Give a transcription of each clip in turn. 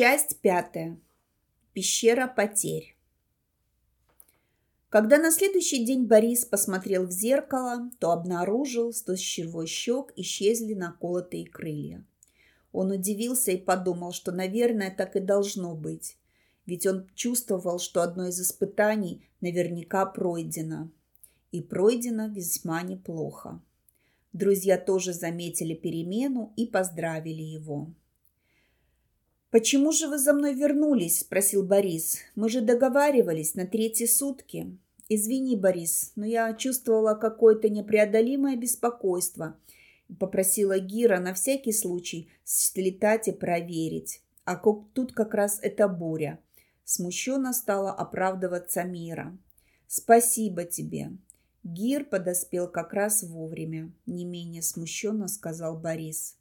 Часть пятая. Пещера потерь. Когда на следующий день Борис посмотрел в зеркало, то обнаружил, что с червой щек исчезли наколотые крылья. Он удивился и подумал, что, наверное, так и должно быть, ведь он чувствовал, что одно из испытаний наверняка пройдено. И пройдено весьма неплохо. Друзья тоже заметили перемену и поздравили его. «Почему же вы за мной вернулись?» – спросил Борис. «Мы же договаривались на третьи сутки». «Извини, Борис, но я чувствовала какое-то непреодолимое беспокойство попросила Гира на всякий случай слетать и проверить. А тут как раз эта буря». Смущенно стала оправдываться Мира. «Спасибо тебе». Гир подоспел как раз вовремя, не менее смущенно сказал Борис.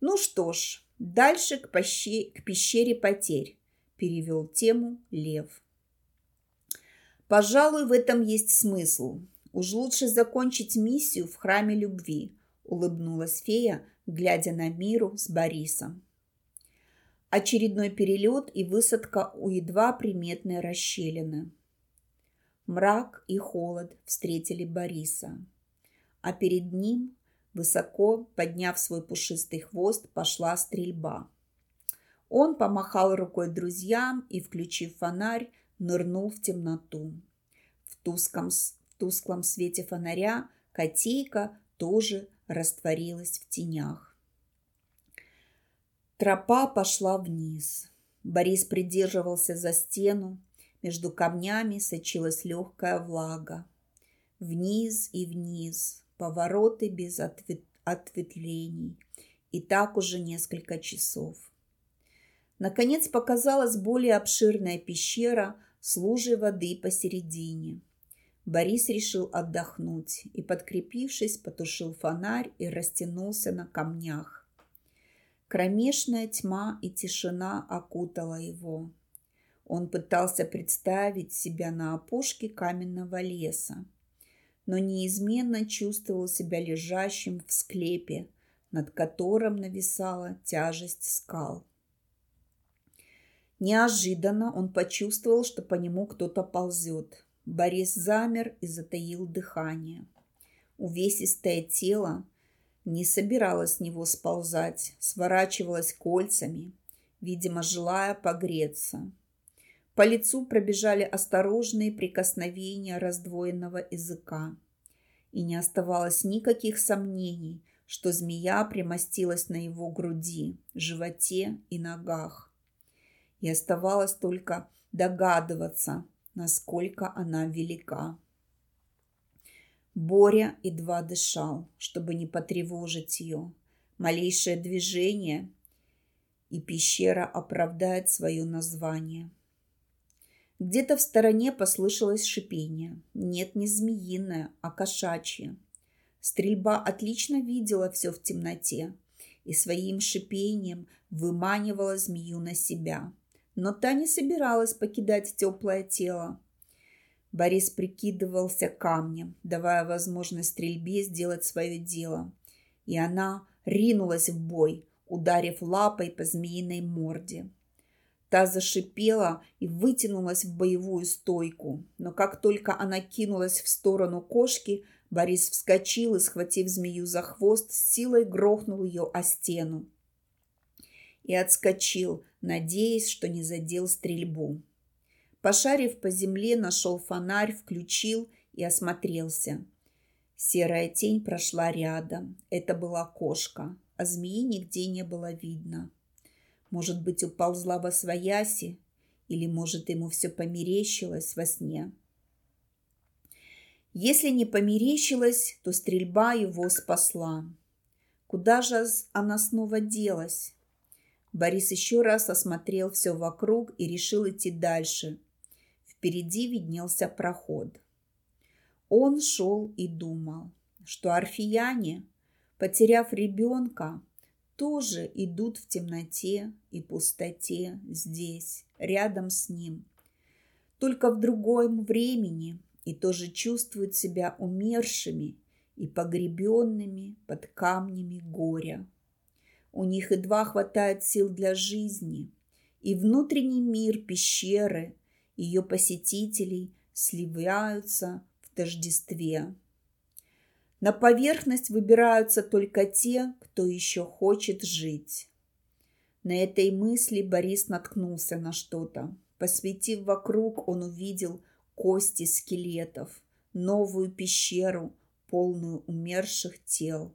«Ну что ж, Дальше к, пощи, к пещере потерь, перевел тему Лев. Пожалуй, в этом есть смысл. Уж лучше закончить миссию в храме любви, улыбнулась фея, глядя на миру с Борисом. Очередной перелет и высадка у едва приметной расщелины. Мрак и холод встретили Бориса, а перед ним Высоко, подняв свой пушистый хвост, пошла стрельба. Он помахал рукой друзьям и, включив фонарь, нырнул в темноту. В тусклом, в тусклом свете фонаря котейка тоже растворилась в тенях. Тропа пошла вниз. Борис придерживался за стену. Между камнями сочилась легкая влага. Вниз и вниз, повороты без ответ... ответвлений. И так уже несколько часов. Наконец показалась более обширная пещера с лужей воды посередине. Борис решил отдохнуть и, подкрепившись, потушил фонарь и растянулся на камнях. Кромешная тьма и тишина окутала его. Он пытался представить себя на опушке каменного леса но неизменно чувствовал себя лежащим в склепе, над которым нависала тяжесть скал. Неожиданно он почувствовал, что по нему кто-то ползет. Борис замер и затаил дыхание. Увесистое тело не собиралось с него сползать, сворачивалось кольцами, видимо, желая погреться. По лицу пробежали осторожные прикосновения раздвоенного языка. И не оставалось никаких сомнений, что змея примостилась на его груди, животе и ногах. И оставалось только догадываться, насколько она велика. Боря едва дышал, чтобы не потревожить ее. Малейшее движение, и пещера оправдает свое название – где-то в стороне послышалось шипение. Нет, не змеиное, а кошачье. Стрельба отлично видела все в темноте и своим шипением выманивала змею на себя. Но та не собиралась покидать теплое тело. Борис прикидывался камнем, давая возможность стрельбе сделать свое дело. И она ринулась в бой, ударив лапой по змеиной морде. Та зашипела и вытянулась в боевую стойку. Но как только она кинулась в сторону кошки, Борис вскочил и, схватив змею за хвост, с силой грохнул ее о стену. И отскочил, надеясь, что не задел стрельбу. Пошарив по земле, нашел фонарь, включил и осмотрелся. Серая тень прошла рядом. Это была кошка, а змеи нигде не было видно. Может быть, уползла во свояси, или, может, ему все померещилось во сне. Если не померещилось, то стрельба его спасла. Куда же она снова делась? Борис еще раз осмотрел все вокруг и решил идти дальше. Впереди виднелся проход. Он шел и думал, что арфияне, потеряв ребенка, тоже идут в темноте и пустоте здесь, рядом с ним. Только в другом времени и тоже чувствуют себя умершими и погребенными под камнями горя. У них едва хватает сил для жизни, и внутренний мир пещеры, ее посетителей сливаются в тождестве. На поверхность выбираются только те, кто еще хочет жить. На этой мысли Борис наткнулся на что-то. Посветив вокруг, он увидел кости скелетов, новую пещеру, полную умерших тел,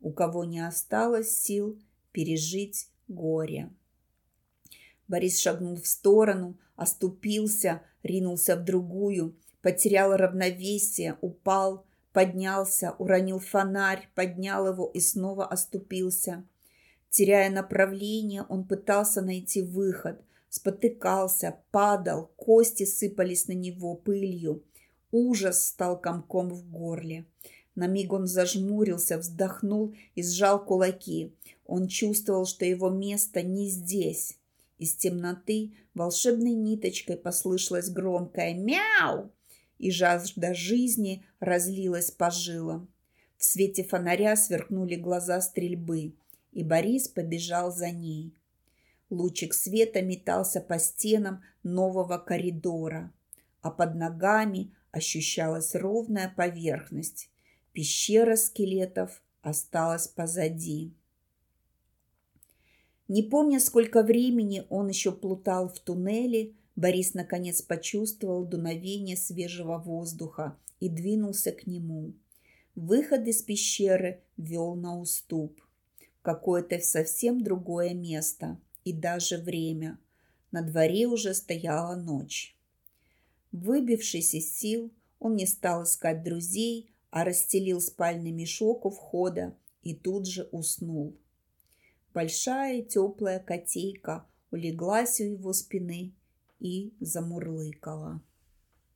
у кого не осталось сил пережить горе. Борис шагнул в сторону, оступился, ринулся в другую, потерял равновесие, упал, поднялся, уронил фонарь, поднял его и снова оступился. Теряя направление, он пытался найти выход, спотыкался, падал, кости сыпались на него пылью. Ужас стал комком в горле. На миг он зажмурился, вздохнул и сжал кулаки. Он чувствовал, что его место не здесь. Из темноты волшебной ниточкой послышалось громкое «Мяу!» И жажда жизни разлилась по жилам. В свете фонаря сверкнули глаза стрельбы, и Борис побежал за ней. Лучик света метался по стенам нового коридора, а под ногами ощущалась ровная поверхность. Пещера скелетов осталась позади. Не помня, сколько времени он еще плутал в туннеле, Борис наконец почувствовал дуновение свежего воздуха и двинулся к нему. Выход из пещеры вел на уступ. Какое-то совсем другое место и даже время. На дворе уже стояла ночь. Выбившись из сил, он не стал искать друзей, а расстелил спальный мешок у входа и тут же уснул. Большая теплая котейка улеглась у его спины и замурлыкала.